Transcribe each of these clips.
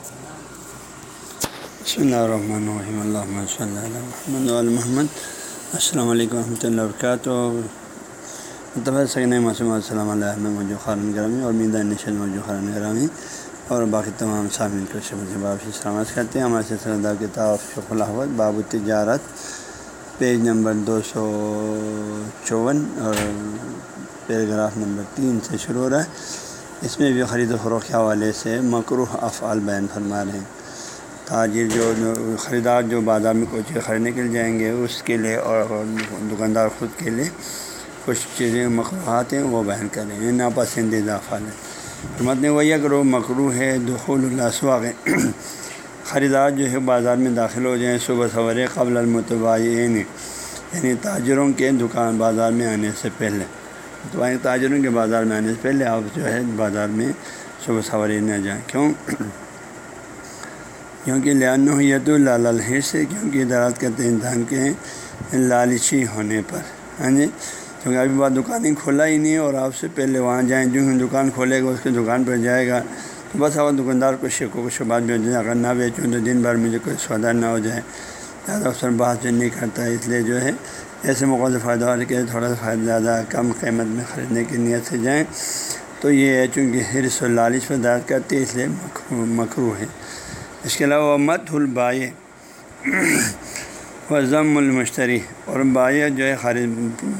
بسم اللہ الرحمن الرحیم اللہ صلی اللہ محمد محمد السلام علیکم ورحمۃ اللہ وبرکاتہ مطلب سکن مسلم السلام علیہ موجود خارن گرامی اور میدا نشل موجود خارن گرامی اور باقی تمام سامعین کو شب باب سلامت کرتے ہیں ہمارے سلسلہ کتاب شف الحمد باب تجارت پیج نمبر دو سو چون اور پیراگراف نمبر تین سے شروع ہو رہا ہے اس میں بھی خرید و فروخت کے حوالے سے مقروح افعال بیان فرما رہے ہیں۔ تاجر جو خریدار جو بازار میں کوئی چیز خریدنے کے لیے جائیں گے، اس کے لیے اور دکاندار خود کے لیے کچھ چیزیں مقروحات ہیں، وہ بیان کریں یہ ناپسندیدہ افعال ہے مت نے وہی اگر وہ مقروع ہے، دخول الاسواق خریدار جو ہے بازار میں داخل ہو جائیں صبح سویرے قبل المتبائین یعنی تاجروں کے دکان بازار میں آنے سے پہلے۔ تو تاجروں کے بازار میں آنے سے پہلے آپ جو ہے بازار میں صبح سویرے نہ جائیں۔ کیوں؟ کیونکہ لانحیت الحر سے کیونکہ درات کرتے انسان کے لالچی ہونے پر۔ ہاں جی؟ کیونکہ ابھی بات دکانیں کھولا ہی نہیں اور آپ سے پہلے وہاں جائیں، جو دکان کھولے گا، اس کی دکان پر جائے گا۔ تو بس اگر دکاندار کو شکو کو شبات بھی جائے اگر نہ بیچوں تو دن بھر مجھے کوئی سودا نہ ہو جائے۔ زیادہ افسر بات جو نہیں کرتا ہے اس لیے جو ہے ایسے موقع سے فائدہ ہو کے تھوڑا سا فائدہ زیادہ کم قیمت میں خریدنے کی نیت سے جائیں۔ تو یہ ہے چونکہ حرص و لالچ پر داد کرتی ہے، اس لیے مکرو ہے۔ اس کے علاوہ مت البائے و ضم المشتری۔ اور بائیں جو ہے خرید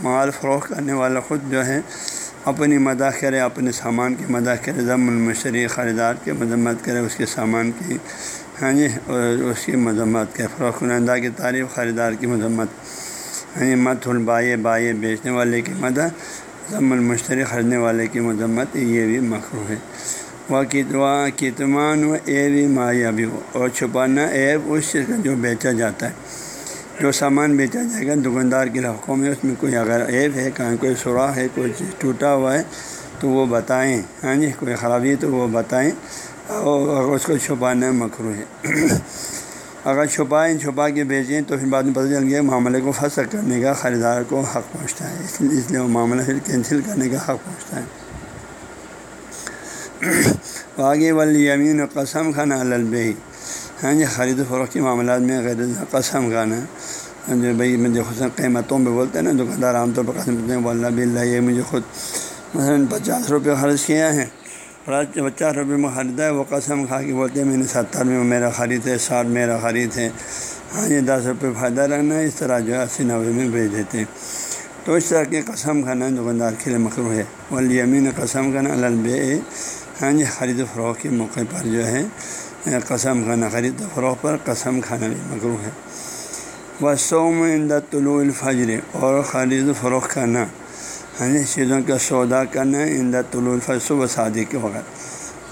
مال فروخت کرنے والا خود جو ہے، اپنی مداح کرے، اپنے سامان کی مداح کرے، ضم المشتری خریدار کے مذمت کرے، اس کے سامان کی ہاں جی اور اس کی مذمت کرے، فروخت کنندہ کی تعریف، خریدار کی مذمت۔ یعنی مت البائے بائیں بیچنے والے کی مدح، ضم المشتری خریدنے والے کی مذمت، یہ بھی مخرو ہے۔ وہ کتوا کتمان و ایب مایہ بھی ہو اور چھپانا ایب اس چیز کا جو بیچا جاتا ہے، جو سامان بیچا جائے گا، دکاندار کے حقوں میں اس میں کوئی اگر ایب ہے، کہیں کوئی سوراخ ہے، کوئی چیز ٹوٹا ہوا ہے، تو وہ بتائیں۔ ہاں جی کوئی خرابی ہے تو وہ بتائیں۔ اور اس کو چھپانا مکرو ہے۔ اگر چھپائیں چھپا کے بیچیں تو پھر بعد میں پتہ چل گیا معاملے کو پھنس کرنے کا خریدار کو حق پہنچتا ہے۔ اس لیے اس لیے وہ معاملہ پھر کینسل کرنے کا حق پہنچتا ہے۔ آگے والی یمین و قسم کھانا البی ہاں جی خرید و فروخت کے معاملات میں غیر قسم کھانا ہاں جی، جو بھائی مجھے خود قیمتوں پہ بولتے ہیں نا، دکاندار عام طور پر قسم کرتے ہیں اللہ بلّہ یہ مجھے خود مثلاً پچاس روپے خرچ کیا ہے پچاس روپے میں خریدا ہے، وہ قسم کھا کے بولتے ہیں، میں نے ستر میں میرا خرید ہے ساٹھ میرا خرید ہے۔ ہاں جی دس روپے فائدہ رہنا ہے، اس طرح جو ہے اسی نوے میں بھیج دیتے ہیں۔ تو اس طرح کے قسم کھانا دکاندار کے لیے مکرو ہے۔ ولی امین قسم کھانا البے ہاں جی خرید و فروغ کے موقع پر جو ہے، قسم کھانا خرید و فروغ پر قسم کھانا بھی مکرو ہے۔ وہ سوم طلوع الفجر اور خرید و فروغ کرنا۔ ہاں جی چیزوں کا سودا کرنا اندہ طلوع الفجر صبح شادی کے وقت۔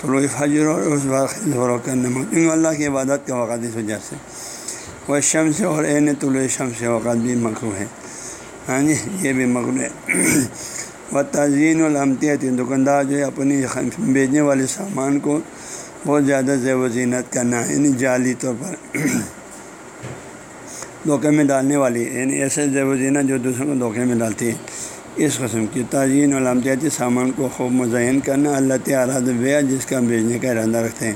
طلوع فجر اور اس وقت خرید و کرنا کیونکہ اللہ کی عبادت کے وقت اس وجہ سے۔ وہ شمس اور عین طلوع شمس وقت بھی مکرو ہے۔ ہاں جی یہ بھی مکرو ہے۔ و تزئین الحمتیت دکاندار جو ہے اپنی بیچنے والے سامان کو بہت زیادہ زیب و زینت کرنا ہے یعنی جعلی طور پر۔ دھوکے میں ڈالنے والی یعنی ایسے زیب و زینت جو دوسروں کو دھوکے میں ڈالتی ہے۔ اس قسم کی تعین علامتیاتی سامان کو خوب مزین کرنا اللہ تعالیٰ بیا جس کا بیچنے کا ارادہ رکھتے ہیں۔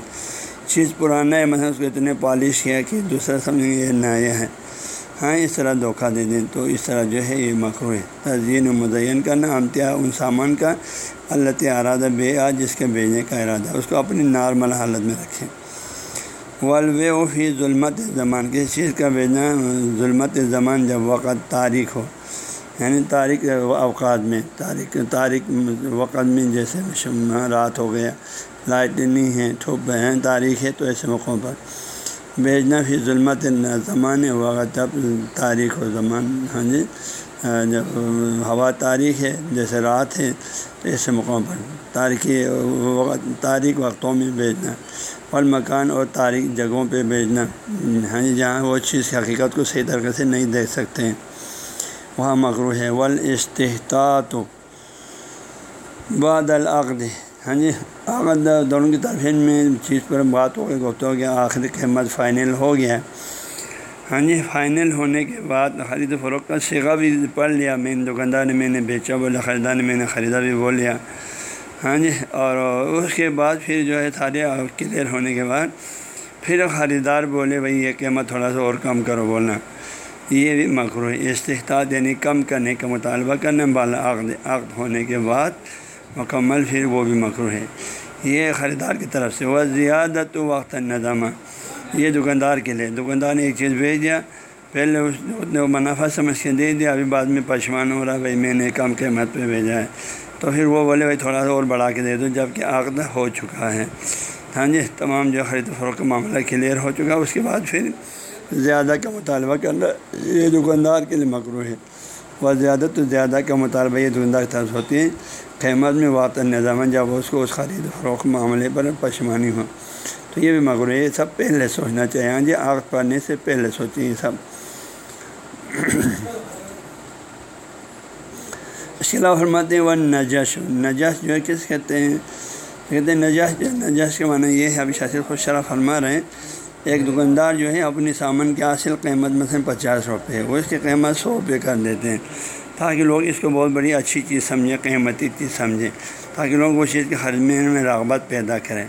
چیز پرانا ہے، مثلاً اس کو اتنے پالش کیا کہ دوسرا سمجھ یہ نیا ہے۔ ہاں اس طرح دھوکہ دے دیں تو اس طرح جو ہے یہ مکرو ہے۔ تزئین و مزین کرنا امتیا ان سامان کا اللہ ارادہ بے آ جس کے بیچنے کا ارادہ۔ ہے اس کو اپنی نارمل حالت میں رکھیں۔ ولو و فی ظلمت زمان۔ کسی چیز کا بیچنا ظلمت زمان جب وقت تاریخ ہو۔ یعنی تاریخ اوقات میں تاریخ تاریخ وقت میں جیسے رات ہو گیا، لائٹ نہیں ہے ٹھوپ ہیں یعنی تاریخ ہے تو ایسے موقعوں پر۔ بیچنا پھر ظلمت زمان وقت جب تاریخ و زمان ہاں جی جب ہوا تاریخ ہے، جیسے رات ہے، تو ایسے مقام پر۔ تاریخی وقت، تاریخ وقتوں میں بیچنا اور مکان اور تاریخ جگہوں پہ بیچنا ہاں جی جہاں وہ چیز کی حقیقت کو صحیح طریقے سے نہیں دیکھ سکتے ہیں۔ وہاں مغرو ہے۔ ول استحطاط بعد العقد۔ ہاں جی عقد دونوں کی طرف میں چیز پر بات ہو گئی گفت ہو گیا آخری قیمت فائنل ہو گیا۔ ہاں جی فائنل ہونے کے بعد خرید و فروخت کا سگا بھی پڑھ لیا۔ میں دکاندار نے میں نے بیچا بولا، خریدار نے میں نے خریدا بھی بول لیا۔ ہاں جی اور اس کے بعد پھر جو ہے سارے کلیئر ہونے کے بعد پھر خریدار بولے، بھائی یہ قیمت تھوڑا سا اور کم کرو، بولنا۔ یہ بھی مکرو ہے۔ استحطاط یعنی کم کرنے کا مطالبہ کرنا بالا عقد عقد ہونے کے بعد مکمل پھر وہ بھی مکرو ہے۔ یہ خریدار کی طرف سے وہ زیادہ تو وقت نظامہ یہ دکاندار کے لیے، دکاندار نے ایک چیز بھیج دیا۔ پہلے اس نے منافع سمجھ کے دے دیا، ابھی بعد میں پشمان ہو رہا بھائی میں نے کم قیمت پہ بھیجا ہے۔ تو پھر وہ بولے، بھائی تھوڑا سا اور بڑھا کے دے دو جبکہ عقد ہو چکا ہے۔ ہاں جی تمام جو خرید و فروخت کا معاملہ کلیئر ہو چکا، اس کے بعد پھر زیادہ کا مطالبہ کرنا، یہ دکاندار کے لیے مکرو ہے۔ وہ زیادہ تو زیادہ کا مطالبہ یہ دکاندار طرف ہوتی ہے قیمت میں واقع نظام جب اس کو اس خرید فروخت معاملے پر پشمانی ہو، تو یہ بھی مغرو ہے۔ یہ سب پہلے سوچنا چاہیے ہاں جی آگ پڑھنے سے پہلے سوچیں یہ سب۔ اس کے علاوہ فرماتے ہیں وہ نجش نجش جو ہے، کس کہتے ہیں؟ کہتے ہیں نجش جو نجش کے معنی یہ ہے، ابھی شاشر خوش شرح فرما رہے ہیں۔ ایک دکاندار جو ہے اپنی سامان کی حاصل قیمت مثلاً پچاس روپے، وہ اس کی قیمت سو روپے کر دیتے ہیں تاکہ لوگ اس کو بہت بڑی اچھی چیز سمجھیں، قیمتی چیز سمجھیں، تاکہ لوگ وہ چیز کے خریدنے میں رغبت پیدا کریں۔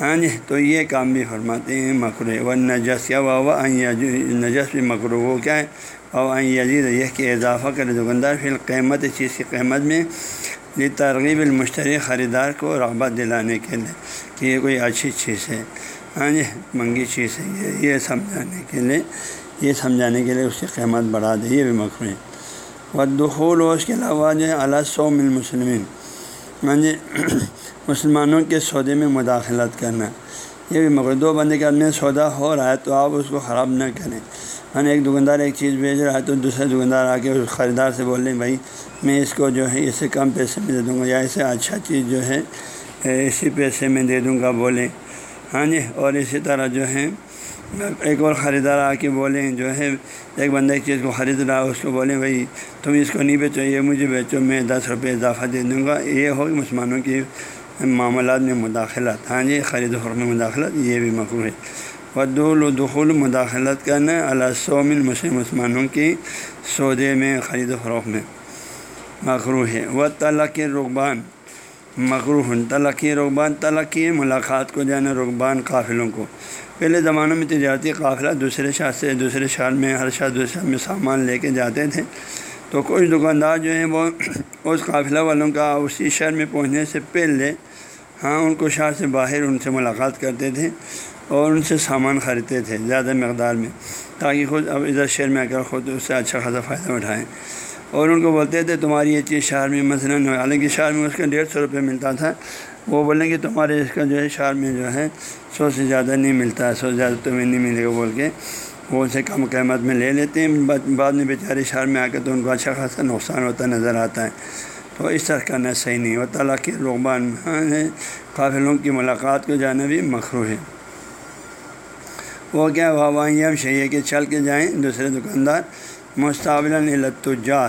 ہاں جی تو یہ کام بھی فرماتے ہیں مکرو و نجس کیا ہوا نجس بھی مکرو، وہ کیا ہے؟ اور یزید یہ کہ اضافہ کرے دکاندار، پھر قیمت، چیز کی قیمت میں یہ ترغیب المشتری خریدار کو رغبت دلانے کے لیے کہ یہ کوئی اچھی چیز ہے۔ ہاں جی منگی چیز ہے یہ یہ سمجھانے کے لیے، یہ سمجھانے کے لیے اس کی قیمت بڑھا دے یہ بھی مکرو ہے۔ و دخول و اس کے علاوہ جو ہے اعلیٰ سو مل ہاں جی مسلمانوں کے سودے میں مداخلت کرنا، یہ بھی مگر دو بندے کے آدمی سودا ہو رہا ہے تو آپ اس کو خراب نہ کریں۔ ہاں ایک دکاندار ایک چیز بھیج رہا ہے تو دوسرے دکاندار آ کے اس خریدار سے بول لیں بھائی، میں اس کو جو ہے اس سے کم پیسے میں دے دوں گا یا اسے اچھا چیز جو ہے اسی پیسے میں دے دوں گا بولیں ہاں جی اور اسی طرح جو ہے، ایک اور خریدار آ کے بولیں جو ہے، ایک بندہ ایک چیز کو خرید رہا اس کو بولیں بھائی، تم اس کو نہیں بیچو، یہ مجھے بیچو، میں دس روپے اضافہ دے دوں گا۔ یہ ہو مسلمانوں کی معاملات میں مداخلت ہاں جی خرید و فروخت میں مداخلت یہ بھی مقبول ہے۔ ودول و دخول مداخلت کرنا اللہ سومن مسلم مسلمانوں کی سودے میں خرید و فروخت میں۔ مغرو ہے وہ تلق رقبان مغرو تلقی رقبان تلقی ملاقات کو جانا رقبان قافلوں کو۔ پہلے زمانوں میں تجارتی قافلہ دوسرے شہر سے دوسرے شہر میں، ہر شہر دوسرے شہر میں سامان لے کے جاتے تھے۔ تو کچھ دکاندار جو ہیں وہ اس قافلہ والوں کا اسی شہر میں پہنچنے سے پہلے ہاں ان کو شہر سے باہر ان سے ملاقات کرتے تھے۔ اور ان سے سامان خریدتے تھے زیادہ مقدار میں، تاکہ خود اب ادھر شہر میں آ کر خود اس سے اچھا خاصا فائدہ اٹھائیں۔ اور ان کو بولتے تھے، تمہاری یہ چیز شہر میں مثلاً حالانکہ شہر میں اس کا ڈیڑھ سو روپے ملتا تھا۔ وہ بولیں کہ تمہارے اس کا جو ہے شہر میں جو ہے سو سے زیادہ نہیں ملتا ہے سو سے زیادہ تمہیں نہیں ملے گا بول کے وہ ان سے کم قیمت میں لے لیتے ہیں۔ بعد میں بیچارے شہر میں آ کے تو ان کو اچھا خاصا نقصان ہوتا نظر آتا ہے۔ تو اس طرح کرنا صحیح نہیں۔ ہوتا تعالیٰ کے رغبان ہے قافلوں کی ملاقات کو جانا بھی مخرو ہے۔ وہ کیا ہم شہیے کے چل کے جائیں، دوسرے دکاندار مستقبل التجار،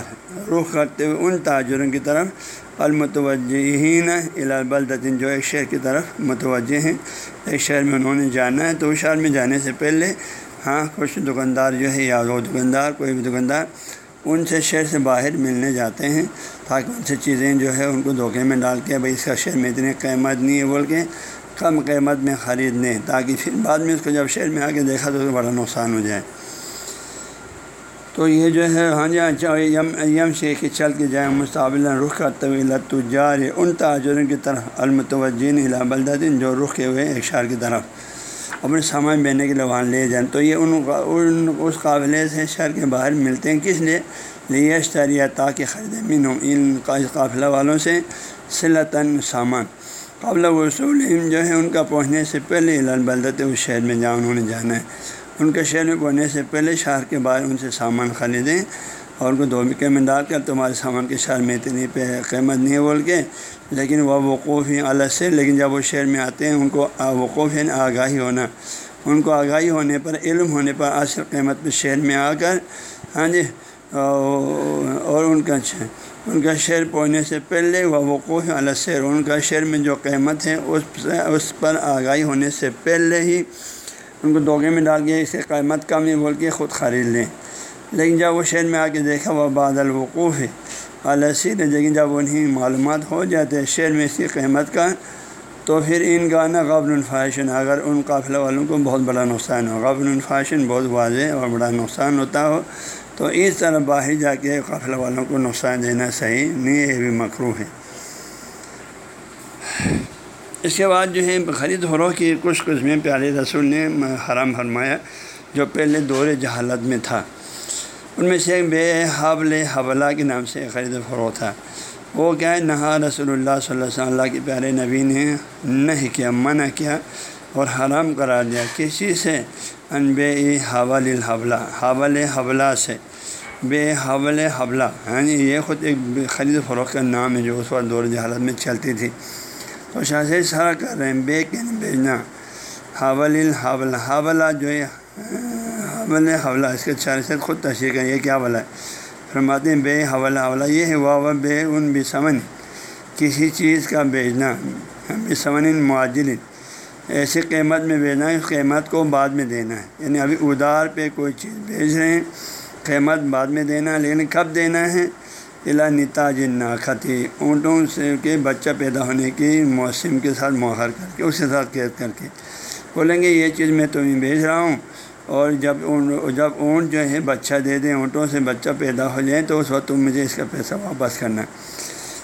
رخ کرتے ہوئے ان تاجروں کی طرف، المتوجہین البلدین جو ایک شہر کی طرف متوجہ ہیں۔ ایک شہر میں انہوں نے جانا ہے، تو اس شہر میں جانے سے پہلے ہاں کچھ دکاندار جو ہے یا وہ دکاندار، کوئی بھی دکاندار، ان سے شہر سے باہر ملنے جاتے ہیں، تاکہ ان سے چیزیں جو ہے ان کو دھوکے میں ڈال کے، بھائی، اس کا شہر میں اتنی قیمت نہیں ہے، بول کے کم قیمت میں خرید لیں تاکہ پھر بعد میں اس کو جب شہر میں آ کے دیکھا تو بڑا نقصان ہو جائے۔ تو یہ جو ہے ہاں جی, ہاں جی، یم یم شیخ کے چل کے جائیں مستقبل رخ کرتے ہوئے لتجار ان تاجروں کی طرف المتوجین البلدین جو رخ کے ہوئے ایک شہر کی طرف، اپنے سامان بینے کے لیے وہاں لے جائیں۔ تو یہ ان ان اس قابلے سے شہر کے باہر ملتے ہیں۔ کس لیے؟ لیے اشتریا تاکہ خرید من ان قافلہ والوں سے سلطن سامان۔ قابل وصول جو ہے ان کا پہنچنے سے پہلے البلدت اس شہر میں جہاں انہوں نے جانا ہے۔ ان کے شہر میں پہنچنے سے پہلے شہر کے باہر ان سے سامان خریدیں اور ان کو دو بکے میں ڈال کر تمہارے سامان کے شہر میں اتنی پہ قیمت نہیں ہے بول کے، لیکن وہ وقوف ہی الگ سے۔ لیکن جب وہ شہر میں آتے ہیں، ان کو وقوف ہے آگاہی ہونا۔ ان کو آگاہی ہونے پر، علم ہونے پر اصل قیمت پہ شہر میں آ کر ہاں جی اور ان کا اچھا۔ ان کا شعر پہنچنے سے پہلے وہ وقوف الگ شعر ان کا شعر میں جو قیمت ہے، اس اس پر آگاہی ہونے سے پہلے ہی ان کو دوگے میں ڈال کے اسے قیمت کم ہی بول کے خود خرید لیں۔ لیکن جب وہ شہر میں آ کے دیکھا، وہ بادل وقوف ہے۔ السی لیکن جب انہیں معلومات ہو جاتے شعر میں اس کی قیمت کا، تو پھر ان کا نا الفاشن اگر ان قافلہ والوں کو بہت بڑا نقصان ہو۔ قبل الفاشن بہت واضح اور بڑا نقصان ہوتا ہو۔ تو اس طرح باہر جا کے قافلہ والوں کو نقصان دینا صحیح نہیں یہ بھی مکرو ہے۔ اس کے بعد جو ہے خرید فروغ کی کچھ قسمیں پیارے رسول نے حرام فرمایا جو پہلے دور جہالت میں تھا۔ ان میں سے بے حبل حوالہ کے نام سے خرید فروغ تھا۔ وہ کیا ہے، نہا رسول اللہ صلی اللہ علیہ وسلم، اللہ کے پیارے نبی نے نہیں کیا، منع کیا اور حرام قرار دیا۔ کسی سے ان بے حول الحولہ حول حولہ سے۔ بے حول حولہ ہاں جی یعنی یہ خود ایک خرید فروخت کا نام ہے جو اس وقت دور جہالت میں چلتی تھی۔ تو شاہ سے سارا کر رہے ہیں، بے کے بیچنا حول الحولہ حولہ جو ہے حول حولہ اس کے چار سے خود تشریح کریں، یہ کیا بلا ہے؟ فرماتے ہیں، بے حوالہ حوالہ یہ ہے، واہ بے، ان بھی سمن کسی چیز کا بیچنا بے سمن ایسی قیمت میں بیچنا ہے، قیمت کو بعد میں دینا ہے۔ یعنی ابھی ادار پہ کوئی چیز بیچ رہے ہیں، قیمت بعد میں دینا ہے، لیکن کب دینا ہے؟ الا نتا جنا خطی اونٹوں سے کے بچہ پیدا ہونے کی موسم کے ساتھ مہر کر کے اس کے ساتھ قید کر کے۔ بولیں گے، یہ چیز میں تمہیں بھیج رہا ہوں۔ اور جب جب اونٹ جو ہے، بچہ دے دیں، اونٹوں سے بچہ پیدا ہو جائے، تو اس وقت تم مجھے اس کا پیسہ واپس کرنا ہے۔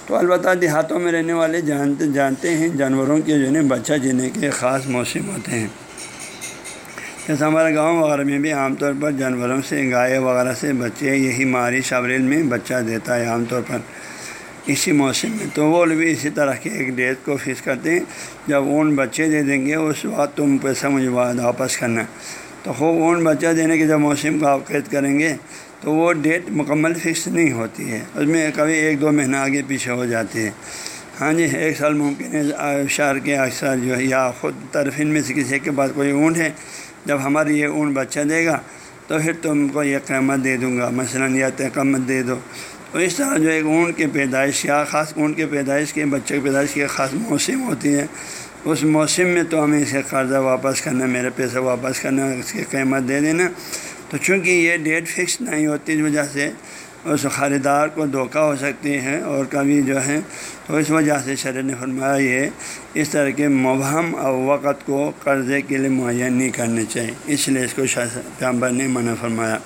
تو البتہ دیہاتوں میں رہنے والے جانتے جانتے ہیں، جانوروں کے جو ہے بچہ جینے کے خاص موسم ہوتے ہیں۔ جیسے ہمارے گاؤں وغیرہ میں بھی عام طور پر جانوروں سے، گائے وغیرہ سے بچے یہی مارچ اپریل میں بچہ دیتا ہے عام طور پر اسی موسم میں۔ تو وہ بھی اسی طرح کے ایک ڈیٹ کو فکس کرتے ہیں۔ جب اون بچے دے دیں گے، اس وقت تم پیسہ مجھے واپس کرنا۔ تو خوب اون بچہ دینے کے جب موسم کا آپ قید کریں گے تو وہ ڈیٹ مکمل فکس نہیں ہوتی ہے۔ اس میں کبھی ایک دو مہینہ آگے پیچھے ہو جاتی ہے ہاں جی ایک سال ممکن ہے۔ شہر کے اکثر جو ہے یا خود طرفین میں سے کسی کے پاس کوئی اونٹ ہے، جب ہماری یہ اون بچہ دے گا تو پھر تم کو یہ قیمت دے دوں گا۔ مثلاً یا قیمت دے دو۔ تو اس طرح جو ایک اونٹ کی پیدائش یا خاص اونٹ کے پیدائش کے بچے کی پیدائش کی خاص موسم ہوتی ہے۔ اس موسم میں تو ہمیں اسے قرضہ واپس کرنا، میرے پیسہ واپس کرنا، اس کی قیمت دے دینا۔ تو چونکہ یہ ڈیٹ فکس نہیں ہوتی اس وجہ سے اس خریدار کو دھوکہ ہو سکتی ہے اور کبھی جو ہے تو اس وجہ سے شرح نے فرمایا یہ اس طرح کے مبہم اور وقت کو قرضے کے لیے معین نہیں کرنے چاہیے۔ اس لیے اس کو پیامبر نے منع فرمایا۔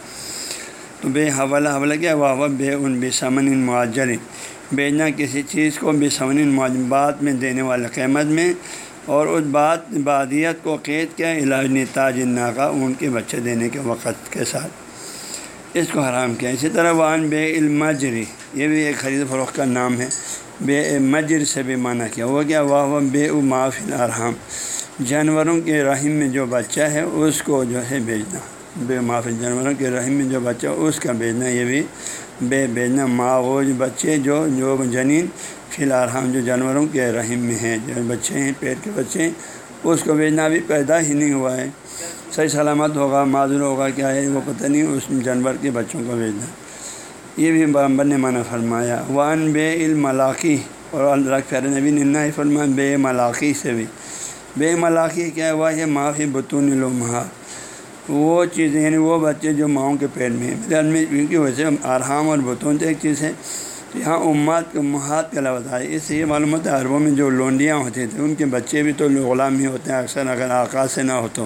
تو بے حوالہ حوالہ کیا واہ بے ان، بے سمن معجر بیچنا کسی چیز کو بے سمن معجبات میں دینے والے قیمت میں اور اس بات بادیت کو قید کیا علاج نے تاج ناکا اون کے بچے دینے کے وقت کے ساتھ۔ اس کو حرام کیا۔ اسی طرح وان بے علمجری یہ بھی ایک خرید فروخت کا نام ہے۔ بے مجر سے بھی معنی کیا۔ وہ کیا؟ واہ و بے او معاف الرحم جانوروں کے رحم میں جو بچہ ہے، اس کو جو ہے بیچنا۔ بے معاف جانوروں کے رحم میں جو بچہ اس کا بیچنا یہ بھی بے بیچنا ماں وہ جو بچے جو جو جنین، فی الحال ہم جو جانوروں کے رحم میں ہیں، جو بچے ہیں، پیٹ کے بچے ہیں، اس کو بیچنا بھی پیدا ہی نہیں ہوا ہے۔ صحیح سلامت ہوگا، معذور ہوگا، کیا ہے، وہ پتہ نہیں، اس جانور کے بچوں کو بیچنا۔ یہ بھی برامبر نے مانا فرمایا۔ وان بے الملاقی، اور اللہ پیارے نبی نے ہی فرمایا، بے ملاقی سے بھی۔ بے ملاقی کیا ہوا ہے، معافی بتون لمحہ۔ وہ چیزیں یعنی وہ بچے جو ماؤں کے پیٹ میں ہیں۔ کیونکہ ویسے ارحام اور بتون تو ایک چیز ہے یہاں امات کے محات کا لفظ ہے اس سے یہ معلومات ہے عربوں میں جو لونڈیاں ہوتی تھیں ان کے بچے بھی تو غلام ہی ہوتے ہیں۔ اکثر اگر آکاش سے نہ ہو تو۔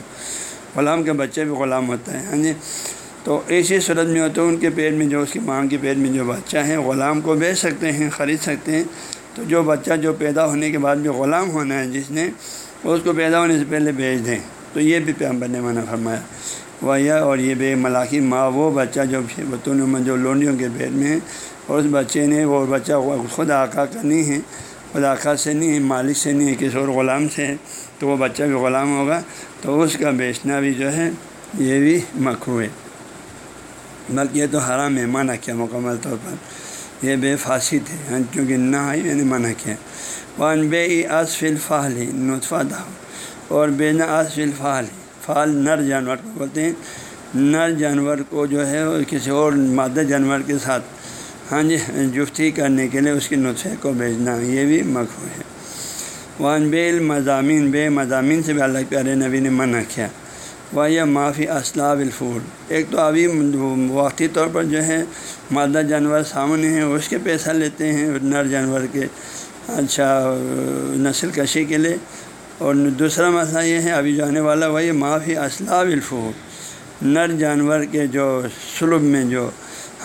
غلام کے بچے بھی غلام ہوتے ہیں ہاں جی؟ تو ایسی صورت میں ہوتے ان کے پیٹ میں جو، اس کی ماں کے پیٹ میں جو بچہ ہے، غلام کو بیچ سکتے ہیں، خرید سکتے ہیں۔ تو جو بچہ جو پیدا ہونے کے بعد جو غلام ہونا ہے، جس نے اس کو پیدا ہونے سے پہلے بیچ دیں۔ تو یہ بھی پیغمبر نے منع فرمایا۔ وہ اور یہ بے ملاقی ماں وہ بچہ جو بتون جو لونڈیوں کے پیٹ میں اور اس بچے نے وہ بچہ خود آقا کا نہیں ہے، خود آقا سے نہیں ہے، مالک سے نہیں ہے، کسی اور غلام سے ہے، تو وہ بچہ بھی غلام ہوگا۔ تو اس کا بیچنا بھی جو ہے، یہ بھی مکھو ہے۔ بلکہ یہ تو حرام ہے، منع کیا مکمل طور پر۔ یہ بے فاسی تھے ہاں چونکہ نہ آئی میں نے منع کیا۔ ون بے اصف الفال نطفہ دا اور بے نہ اصف الفال فال نر جانور کو بولتے ہیں۔ نر جانور کو جو ہے کسی اور مادہ جانور کے ساتھ ہاں جی جفتی کرنے کے لیے اس کے نسخے کو بھیجنا، یہ بھی مقبول ہے۔ وان بے مضامین بے مضامین سے بھی اللہ پیارے نبی نے منع کیا۔ وہ یا معافی اسلاب الفول ایک تو ابھی وقتی طور پر جو ہے مادہ جانور سامنے ہیں، اس کے پیسہ لیتے ہیں نر جانور کے اچھا نسل کشی کے لیے۔ اور دوسرا مسئلہ یہ ہے، ابھی جو آنے والا وہی معافی اسلاب الفول نر جانور کے جو سلب میں جو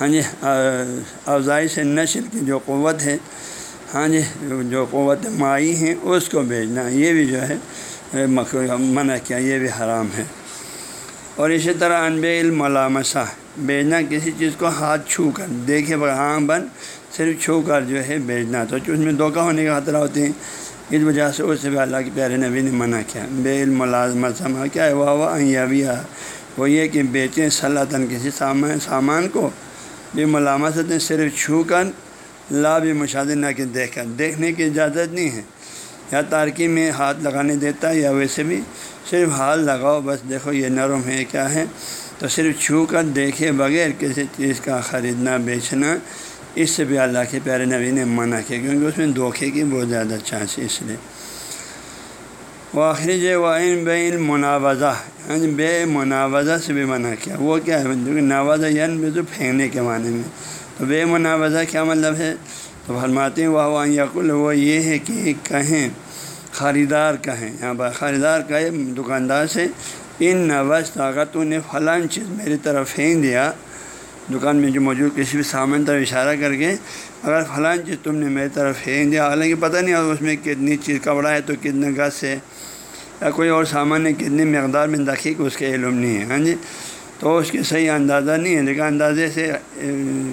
ہاں جی افزائش نسل کی جو قوت ہے ہاں جی جو قوت مائی ہیں اس کو بیچنا یہ بھی جو ہے منع کیا، یہ بھی حرام ہے۔ اور اسی طرح انبے الملامسہ بیچنا کسی چیز کو ہاتھ چھو کر۔ دیکھے بغیر ہاں بن، صرف چھو کر جو ہے بیچنا تو اس میں دھوکہ ہونے کا خطرہ ہوتے ہیں۔ اس وجہ سے اس سے بھی اللہ کے پیارے نبی نے منع کیا۔ بے الملازمہ کیا ہے؟ وہ وہ وہ یہ کہ بیچیں صلاح کسی سامان سامان کو۔ بھی ملامت صرف چھو کر لا بھی مشاہدے نہ کہ دیکھ کر دیکھنے کی اجازت نہیں ہے۔ یا تارکی میں ہاتھ لگانے دیتا ہے یا ویسے بھی صرف ہاتھ لگاؤ، بس دیکھو یہ نرم ہے، کیا ہے؟ تو صرف چھو کر دیکھے بغیر کسی چیز کا خریدنا بیچنا۔ اس سے بھی اللہ کے پیارے نبی نے منع کیا کیونکہ اس میں دھوکے کی بہت زیادہ چانس ہے اس لیے وہ آخری جو وائن بین مناوضہ یعنی بے مناوضہ سے بھی منع کیا وہ کیا ہے نوازہ یعنی تو پھینکنے کے معنی میں تو بے مناوضہ کیا مطلب ہے تو فرماتے ہیں وہ یقل وہ یہ ہے کہ کہیں خریدار کہیں یہاں پر خریدار کہے دکاندار سے ان نوز طاقتوں نے فلاں چیز میری طرف پھینک دیا دکان میں جو موجود کسی بھی سامان طرف اشارہ کر کے اگر فلاں چیز تم نے میری طرف پھینک دیا، حالانکہ پتہ نہیں اس میں کتنی چیز کپڑا ہے تو کتنے گز ہے یا کوئی اور سامان ہے، کتنی مقدار میں دقیق اس کے علم نہیں ہے ہاں جی؟ تو اس کے صحیح اندازہ نہیں ہے، لیکن اندازے سے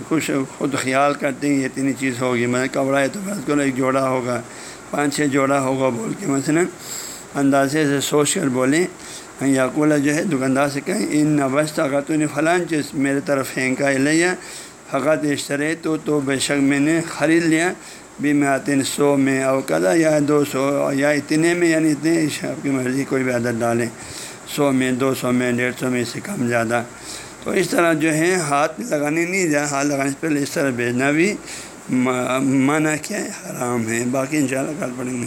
کچھ خود خیال کرتے ہیں، یہ اتنی چیز ہوگی مطلب کپڑا ہے تو بس کو ایک جوڑا ہوگا، پانچ چھ جوڑا ہوگا بول کے، مثلاً اندازے سے سوچ کر بولیں۔ یاقولہ جو ہے، دکاندار سے کہیں، ان نوست اگر تو نے فلاں چیز میرے طرف پھینکا لیا فقط اشترے تو تو بے شک میں نے خرید لیا۔ بھی میں آتے سو میں اوقدا یا دو سو، یا اتنے میں یعنی اتنے آپ کی مرضی کوئی بھی عدد ڈالیں۔ سو میں، دو سو میں، ڈیڑھ سو میں، اس سے کم زیادہ۔ تو اس طرح جو ہے، ہاتھ لگانے نہیں جائے ہاتھ لگانے سے پہلے اس طرح بھیجنا بھی منع کیا ہے، حرام ہے۔ باقی ان شاء اللہ کل پڑھیں گے۔